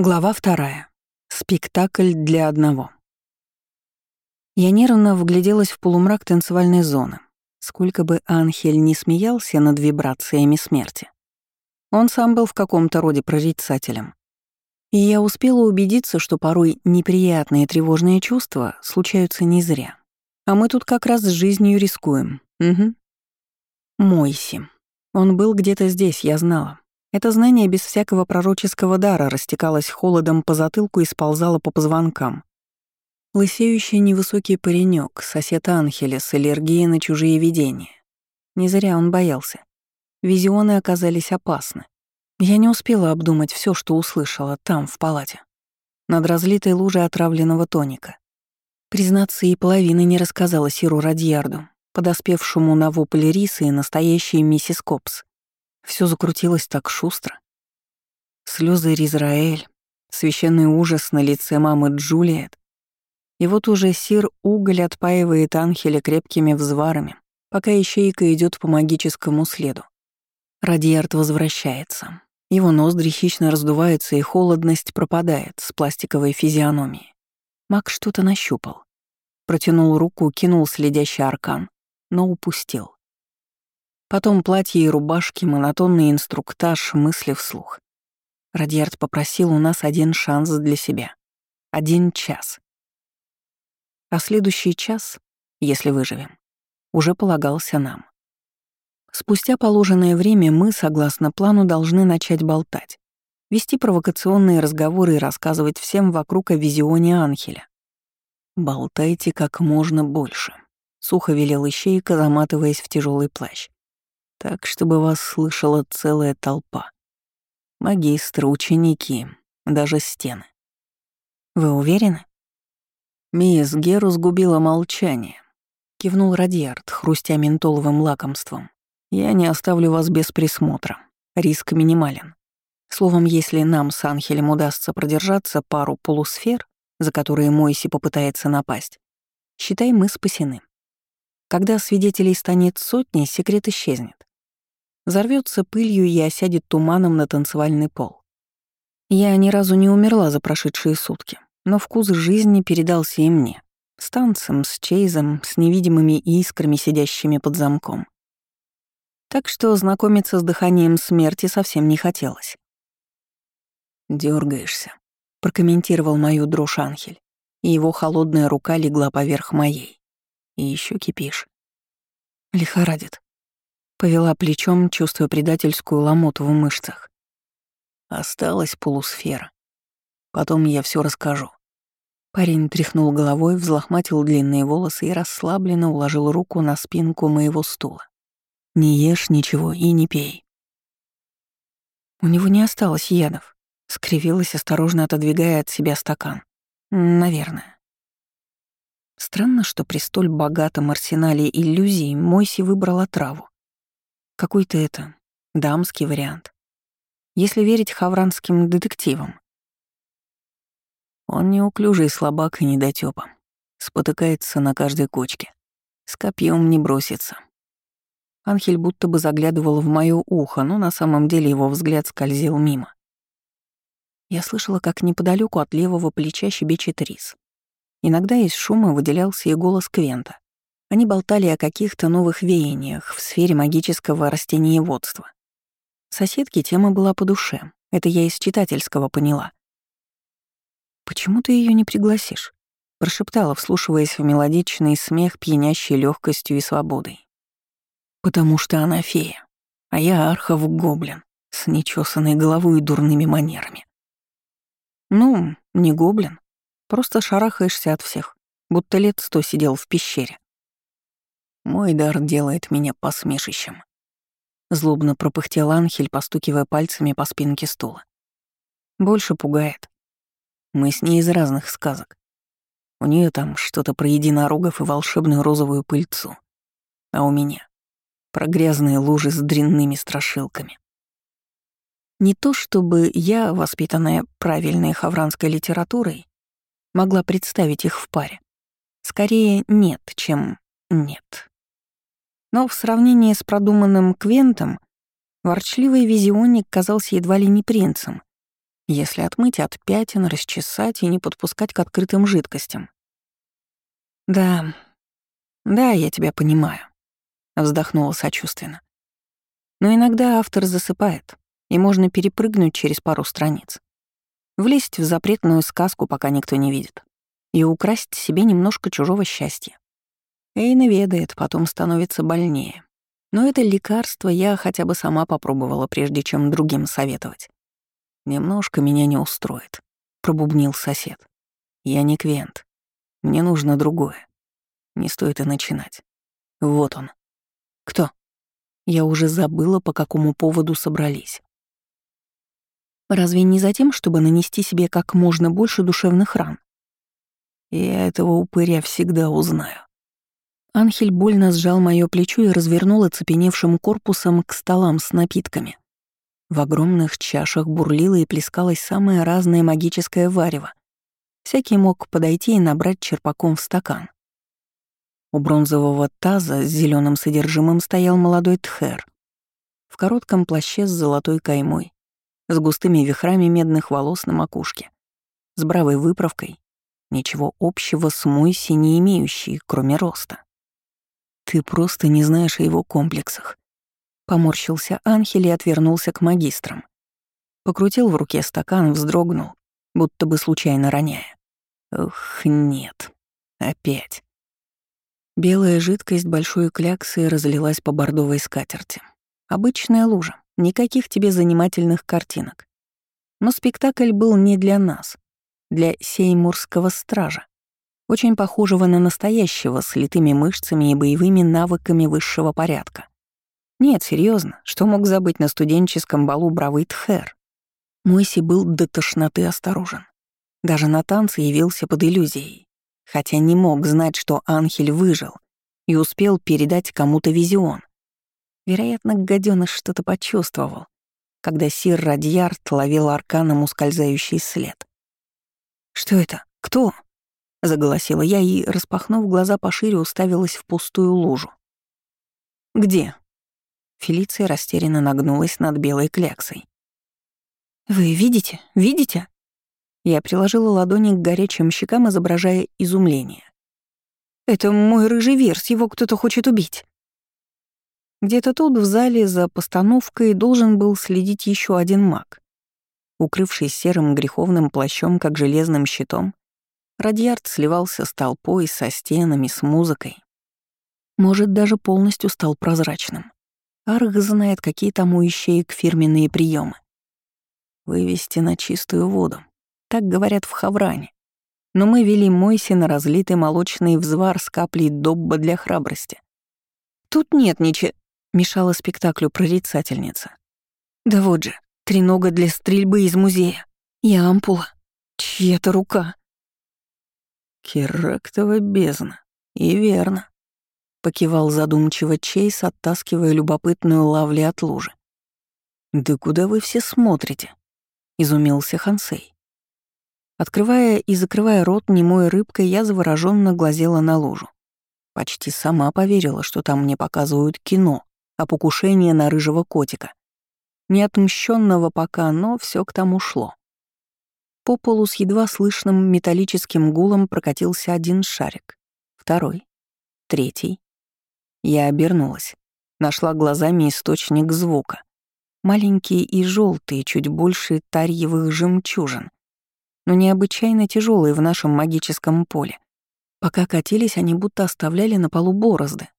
Глава вторая. Спектакль для одного. Я нервно вгляделась в полумрак танцевальной зоны. Сколько бы Анхель не смеялся над вибрациями смерти. Он сам был в каком-то роде прорицателем. И я успела убедиться, что порой неприятные тревожные чувства случаются не зря. А мы тут как раз с жизнью рискуем. Угу. Мойси. Он был где-то здесь, я знала. Это знание без всякого пророческого дара растекалось холодом по затылку и сползало по позвонкам. Лысеющий невысокий паренек, сосед Анхеля с аллергией на чужие видения. Не зря он боялся. Визионы оказались опасны. Я не успела обдумать все, что услышала там, в палате. Над разлитой лужей отравленного тоника. Признаться, и половины не рассказала Сиру Радьярду, подоспевшему на вопль рисы и настоящей миссис Копс. Все закрутилось так шустро. Слезы Ризраэль, священный ужас на лице мамы Джулиет. И вот уже сир Уголь отпаивает Анхеля крепкими взварами, пока ищейка идет по магическому следу. Радиард возвращается. Его ноздри хищно раздуваются, и холодность пропадает с пластиковой физиономией. Маг что-то нащупал. Протянул руку, кинул следящий аркан, но упустил. Потом платье и рубашки, монотонный инструктаж, мысли вслух. Радьярд попросил у нас один шанс для себя. Один час. А следующий час, если выживем, уже полагался нам. Спустя положенное время мы, согласно плану, должны начать болтать, вести провокационные разговоры и рассказывать всем вокруг о визионе Анхеля. «Болтайте как можно больше», — сухо велел Ищейка, заматываясь в тяжелый плащ так, чтобы вас слышала целая толпа. Магистры, ученики, даже стены. Вы уверены? Мисс Геру сгубила молчание. Кивнул Радиард, хрустя ментоловым лакомством. Я не оставлю вас без присмотра. Риск минимален. Словом, если нам с Анхелем удастся продержаться пару полусфер, за которые Мойси попытается напасть, считай, мы спасены. Когда свидетелей станет сотни, секрет исчезнет взорвется пылью и осядет туманом на танцевальный пол. Я ни разу не умерла за прошедшие сутки, но вкус жизни передался и мне. С танцем, с чейзом, с невидимыми искрами, сидящими под замком. Так что знакомиться с дыханием смерти совсем не хотелось. Дергаешься, прокомментировал мою дрожь Анхель, и его холодная рука легла поверх моей. И еще кипишь. Лихорадит. Повела плечом, чувствуя предательскую ломоту в мышцах. Осталась полусфера. Потом я все расскажу. Парень тряхнул головой, взлохматил длинные волосы и расслабленно уложил руку на спинку моего стула. «Не ешь ничего и не пей». У него не осталось ядов. Скривилась, осторожно отодвигая от себя стакан. Наверное. Странно, что при столь богатом арсенале иллюзий Мойси выбрал отраву. Какой-то это дамский вариант. Если верить хавранским детективам. Он неуклюжий слабак и недотёпа. Спотыкается на каждой кочке. С копьем не бросится. Анхель будто бы заглядывал в моё ухо, но на самом деле его взгляд скользил мимо. Я слышала, как неподалеку от левого плеча щебечет рис. Иногда из шума выделялся и голос Квента. Они болтали о каких-то новых веяниях в сфере магического растениеводства. Соседке тема была по душе, это я из читательского поняла. «Почему ты ее не пригласишь?» — прошептала, вслушиваясь в мелодичный смех, пьянящий легкостью и свободой. «Потому что она фея, а я архов-гоблин с нечесанной головой и дурными манерами». «Ну, не гоблин, просто шарахаешься от всех, будто лет сто сидел в пещере. Мой дар делает меня посмешищем. Злобно пропыхтел Анхель, постукивая пальцами по спинке стула. Больше пугает. Мы с ней из разных сказок. У нее там что-то про единорогов и волшебную розовую пыльцу. А у меня — про грязные лужи с дрянными страшилками. Не то чтобы я, воспитанная правильной хавранской литературой, могла представить их в паре. Скорее нет, чем нет. Но в сравнении с продуманным Квентом, ворчливый визионник казался едва ли не принцем. Если отмыть от пятен, расчесать и не подпускать к открытым жидкостям. Да, да, я тебя понимаю, вздохнула сочувственно. Но иногда автор засыпает, и можно перепрыгнуть через пару страниц. Влезть в запретную сказку, пока никто не видит. И украсть себе немножко чужого счастья. Эйна ведает, потом становится больнее. Но это лекарство я хотя бы сама попробовала, прежде чем другим советовать. «Немножко меня не устроит», — пробубнил сосед. «Я не Квент. Мне нужно другое. Не стоит и начинать. Вот он». «Кто?» Я уже забыла, по какому поводу собрались. Разве не за тем, чтобы нанести себе как можно больше душевных ран? Я этого упыря всегда узнаю. Анхель больно сжал моё плечо и развернул оцепеневшим корпусом к столам с напитками. В огромных чашах бурлило и плескалось самое разное магическое варево. Всякий мог подойти и набрать черпаком в стакан. У бронзового таза с зеленым содержимым стоял молодой тхер. В коротком плаще с золотой каймой, с густыми вихрами медных волос на макушке, с бравой выправкой, ничего общего с Мойси не имеющей, кроме роста. «Ты просто не знаешь о его комплексах». Поморщился Анхель и отвернулся к магистрам. Покрутил в руке стакан, вздрогнул, будто бы случайно роняя. Ох, нет. Опять. Белая жидкость большой кляксы разлилась по бордовой скатерти. Обычная лужа, никаких тебе занимательных картинок. Но спектакль был не для нас, для сеймурского стража очень похожего на настоящего, с литыми мышцами и боевыми навыками высшего порядка. Нет, серьезно, что мог забыть на студенческом балу бравый Тхер? Мойси был до тошноты осторожен. Даже на танцы явился под иллюзией, хотя не мог знать, что Анхель выжил и успел передать кому-то визион. Вероятно, гаденыш что-то почувствовал, когда Сир Радьярд ловил арканом ускользающий след. «Что это? Кто?» — заголосила я и, распахнув глаза пошире, уставилась в пустую лужу. «Где?» Фелиция растерянно нагнулась над белой кляксой. «Вы видите? Видите?» Я приложила ладони к горячим щекам, изображая изумление. «Это мой рыжий верс, его кто-то хочет убить». Где-то тут, в зале, за постановкой, должен был следить еще один маг. Укрывшись серым греховным плащом, как железным щитом, Радьярд сливался с толпой, со стенами, с музыкой. Может, даже полностью стал прозрачным. Арх знает, какие там у ищеек фирменные приемы. Вывести на чистую воду. Так говорят в Хавране. Но мы вели Мойси на разлитый молочный взвар с каплей добба для храбрости. «Тут нет ничего», — мешала спектаклю прорицательница. «Да вот же, тренога для стрельбы из музея. И ампула. Чья-то рука. «Керактова бездна. И верно», — покивал задумчиво Чейз, оттаскивая любопытную лавли от лужи. «Да куда вы все смотрите?» — изумился Хансей. Открывая и закрывая рот немой рыбкой, я завороженно глазела на лужу. Почти сама поверила, что там мне показывают кино о покушении на рыжего котика. Не отмщенного пока, но все к тому шло. По полу с едва слышным металлическим гулом прокатился один шарик, второй, третий. Я обернулась, нашла глазами источник звука. Маленькие и желтые, чуть больше тарьевых жемчужин, но необычайно тяжелые в нашем магическом поле. Пока катились, они будто оставляли на полу борозды.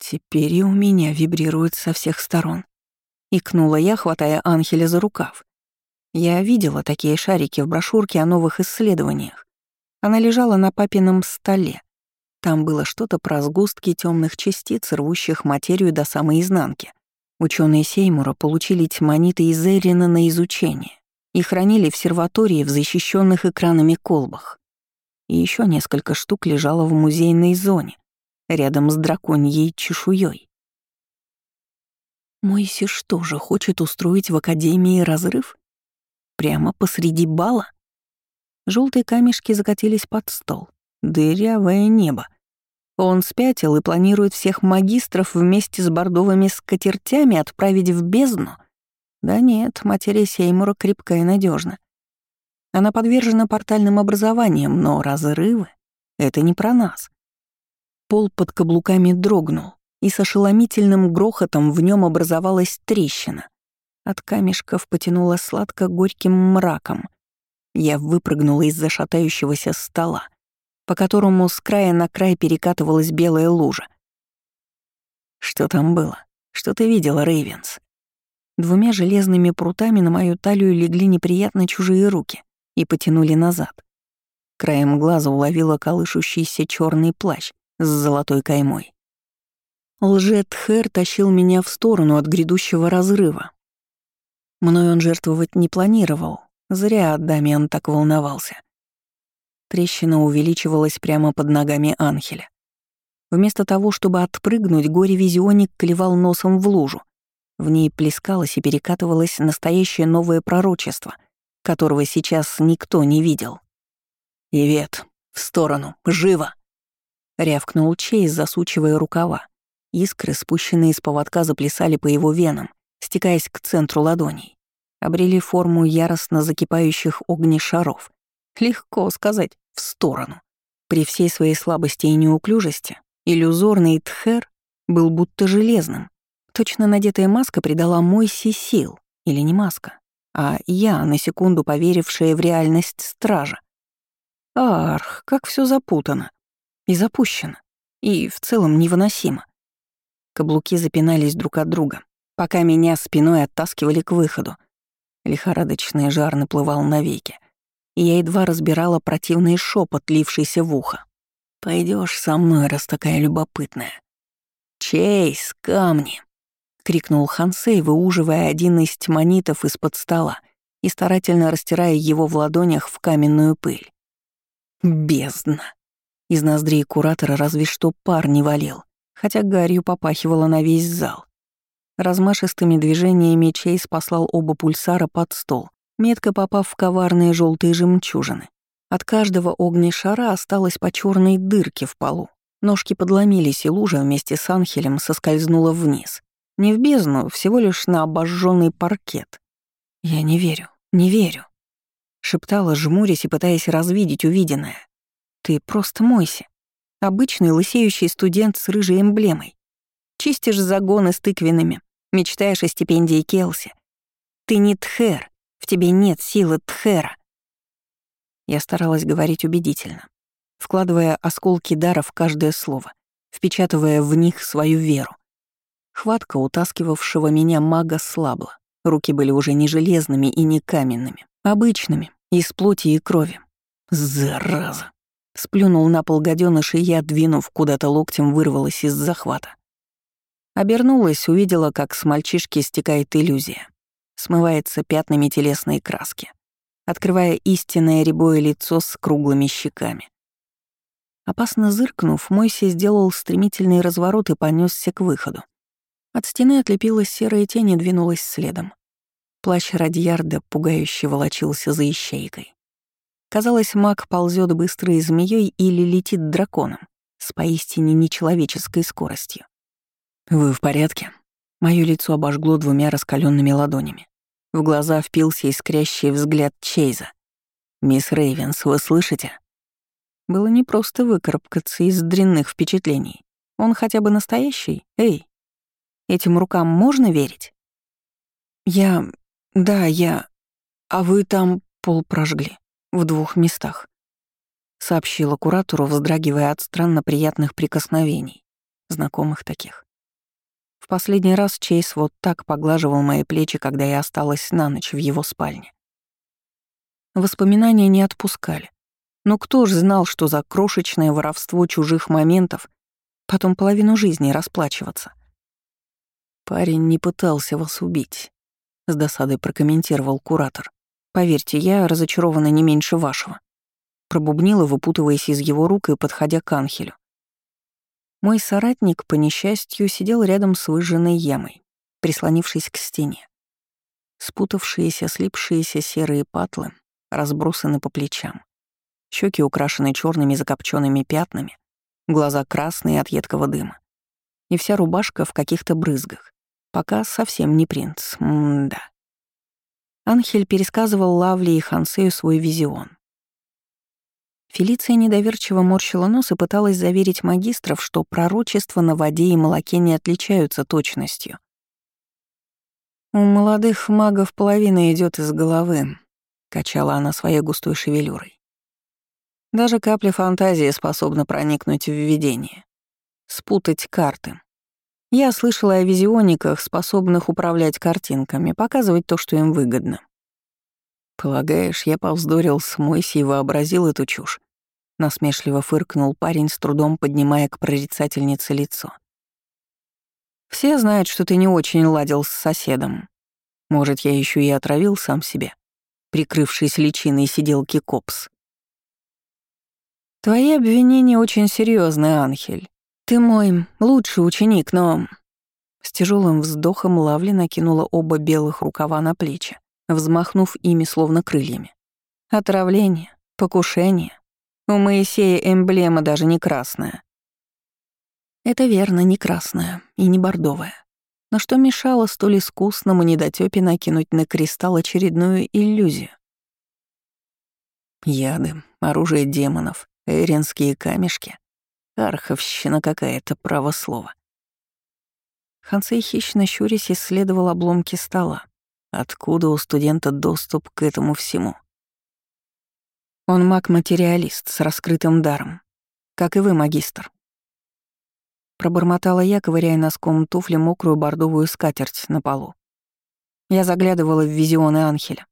Теперь и у меня вибрирует со всех сторон. Икнула я, хватая Анхеля за рукав. Я видела такие шарики в брошюрке о новых исследованиях. Она лежала на папином столе. Там было что-то про сгустки темных частиц, рвущих материю до самой изнанки. Ученые Сеймура получили тьманиты из Эрина на изучение и хранили в серватории в защищенных экранами колбах. И еще несколько штук лежало в музейной зоне, рядом с драконьей чешуей. Мойси что же, хочет устроить в Академии разрыв? Прямо посреди бала? Желтые камешки закатились под стол. Дырявое небо. Он спятил и планирует всех магистров вместе с бордовыми скатертями отправить в бездну. Да нет, материя Сеймура крепкая и надежна. Она подвержена портальным образованиям, но разрывы — это не про нас. Пол под каблуками дрогнул, и с ошеломительным грохотом в нем образовалась трещина. От камешков потянуло сладко-горьким мраком. Я выпрыгнула из-за шатающегося стола, по которому с края на край перекатывалась белая лужа. Что там было? Что ты видела, Рейвенс? Двумя железными прутами на мою талию легли неприятно чужие руки и потянули назад. Краем глаза уловила колышущийся черный плащ с золотой каймой. Лжет Хэр тащил меня в сторону от грядущего разрыва. Мною он жертвовать не планировал, зря Дамиан так волновался. Трещина увеличивалась прямо под ногами Анхеля. Вместо того, чтобы отпрыгнуть, горе-визионик клевал носом в лужу. В ней плескалось и перекатывалось настоящее новое пророчество, которого сейчас никто не видел. «Ивет, в сторону, живо!» — рявкнул Чейз, засучивая рукава. Искры, спущенные из поводка, заплясали по его венам, стекаясь к центру ладоней. Обрели форму яростно закипающих огнешаров. Легко сказать «в сторону». При всей своей слабости и неуклюжести иллюзорный Тхер был будто железным. Точно надетая маска придала Мойси сил. Или не маска, а я, на секунду поверившая в реальность стража. Арх, как все запутано. И запущено. И в целом невыносимо. Каблуки запинались друг от друга, пока меня спиной оттаскивали к выходу. Лихорадочный жар наплывал навеки, и я едва разбирала противный шепот, лившийся в ухо. Пойдешь со мной, раз такая любопытная?» «Чейз, камни!» — крикнул Хансей, выуживая один из тьманитов из-под стола и старательно растирая его в ладонях в каменную пыль. «Бездна!» Из ноздрей куратора разве что пар не валил, хотя гарью попахивало на весь зал. Размашистыми движениями Чейз послал оба пульсара под стол, метко попав в коварные желтые жемчужины. От каждого огнешара осталось по черной дырке в полу. Ножки подломились, и лужа вместе с Анхелем соскользнула вниз. Не в бездну, всего лишь на обожженный паркет. «Я не верю, не верю», — шептала, жмурясь и пытаясь развидеть увиденное. «Ты просто мойся. Обычный лысеющий студент с рыжей эмблемой. Чистишь загоны с тыквенными, мечтаешь о стипендии Келси. Ты не Тхер, в тебе нет силы Тхера. Я старалась говорить убедительно, вкладывая осколки дара в каждое слово, впечатывая в них свою веру. Хватка утаскивавшего меня мага слабла. Руки были уже не железными и не каменными, обычными, из плоти и крови. Зараза! Сплюнул на пол гадёныш, и я, двинув куда-то локтем, вырвалась из захвата. Обернулась, увидела, как с мальчишки стекает иллюзия. Смывается пятнами телесной краски, открывая истинное рябое лицо с круглыми щеками. Опасно зыркнув, Мойси сделал стремительный разворот и понесся к выходу. От стены отлепилась серая тень и двинулась следом. Плащ Радьярда пугающе волочился за ищейкой. Казалось, маг ползет быстрой змеей или летит драконом с поистине нечеловеческой скоростью. «Вы в порядке?» Моё лицо обожгло двумя раскаленными ладонями. В глаза впился искрящий взгляд Чейза. «Мисс Рейвенс, вы слышите?» Было непросто выкарабкаться из дрянных впечатлений. Он хотя бы настоящий? Эй, этим рукам можно верить? Я... да, я... А вы там пол прожгли в двух местах», — сообщила куратору, вздрагивая от странно приятных прикосновений, знакомых таких. В последний раз Чейз вот так поглаживал мои плечи, когда я осталась на ночь в его спальне. Воспоминания не отпускали. Но кто ж знал, что за крошечное воровство чужих моментов потом половину жизни расплачиваться? «Парень не пытался вас убить», — с досадой прокомментировал куратор. Поверьте, я разочарована не меньше вашего. Пробубнила, выпутываясь из его рук и подходя к Анхелю. Мой соратник, по несчастью, сидел рядом с выжженной ямой, прислонившись к стене. Спутавшиеся, слипшиеся серые патлы разбросаны по плечам. Щеки украшены черными закопченными пятнами, глаза красные от едкого дыма. И вся рубашка в каких-то брызгах. Пока совсем не принц, М да. Анхель пересказывал Лавли и Хансею свой визион. Фелиция недоверчиво морщила нос и пыталась заверить магистров, что пророчества на воде и молоке не отличаются точностью. «У молодых магов половина идет из головы», — качала она своей густой шевелюрой. «Даже капля фантазии способна проникнуть в видение, спутать карты. Я слышала о визиониках, способных управлять картинками, показывать то, что им выгодно. «Полагаешь, я повздорил с Мойси и вообразил эту чушь?» Насмешливо фыркнул парень, с трудом поднимая к прорицательнице лицо. «Все знают, что ты не очень ладил с соседом. Может, я еще и отравил сам себя, прикрывшись личиной сиделки Копс. Твои обвинения очень серьезные, Анхель. «Ты мой лучший ученик, но...» С тяжелым вздохом Лавли накинула оба белых рукава на плечи, взмахнув ими словно крыльями. «Отравление, покушение. У Моисея эмблема даже не красная». Это верно, не красная и не бордовая. Но что мешало столь искусному недотёпе накинуть на кристалл очередную иллюзию? Яды, оружие демонов, эринские камешки. Арховщина какая-то, право слова. Хансей хищно щурясь исследовал обломки стола. Откуда у студента доступ к этому всему? Он маг-материалист с раскрытым даром. Как и вы, магистр. Пробормотала я, ковыряя носком туфли мокрую бордовую скатерть на полу. Я заглядывала в визионы Анхеля.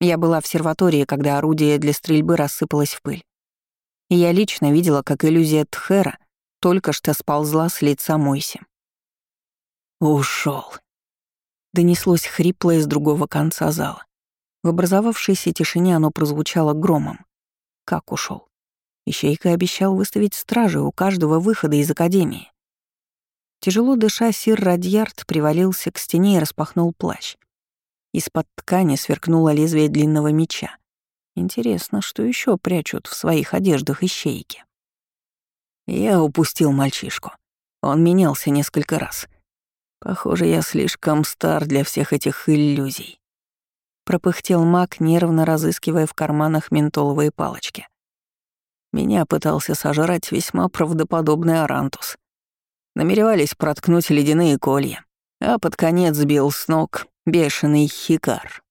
Я была в серватории, когда орудие для стрельбы рассыпалось в пыль и я лично видела, как иллюзия Тхера только что сползла с лица Мойси. Ушел. Донеслось хрипло из другого конца зала. В образовавшейся тишине оно прозвучало громом. Как ушел? Ищейка обещал выставить стражи у каждого выхода из академии. Тяжело дыша, сир Радьярд привалился к стене и распахнул плащ. Из-под ткани сверкнуло лезвие длинного меча. Интересно, что еще прячут в своих одеждах ищейки? Я упустил мальчишку. Он менялся несколько раз. Похоже, я слишком стар для всех этих иллюзий. Пропыхтел маг, нервно разыскивая в карманах ментоловые палочки. Меня пытался сожрать весьма правдоподобный Арантус. Намеревались проткнуть ледяные колья, а под конец сбил с ног бешеный хикар.